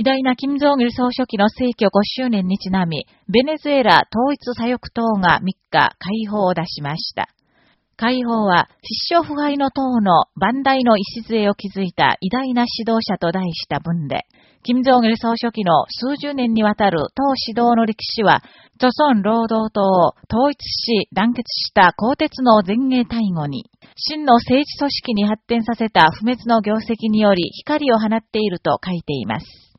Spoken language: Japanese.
偉大な金正義総書記の逝去5周年にちなみ、ベネズエラ統一左翼党が3日、解放を出しました。解放は、失笑腐敗の党の万代の礎を築いた偉大な指導者と題した文で、金正義総書記の数十年にわたる党指導の歴史は、著孫労働党を統一し団結した鋼鉄の前衛大護に、真の政治組織に発展させた不滅の業績により光を放っていると書いています。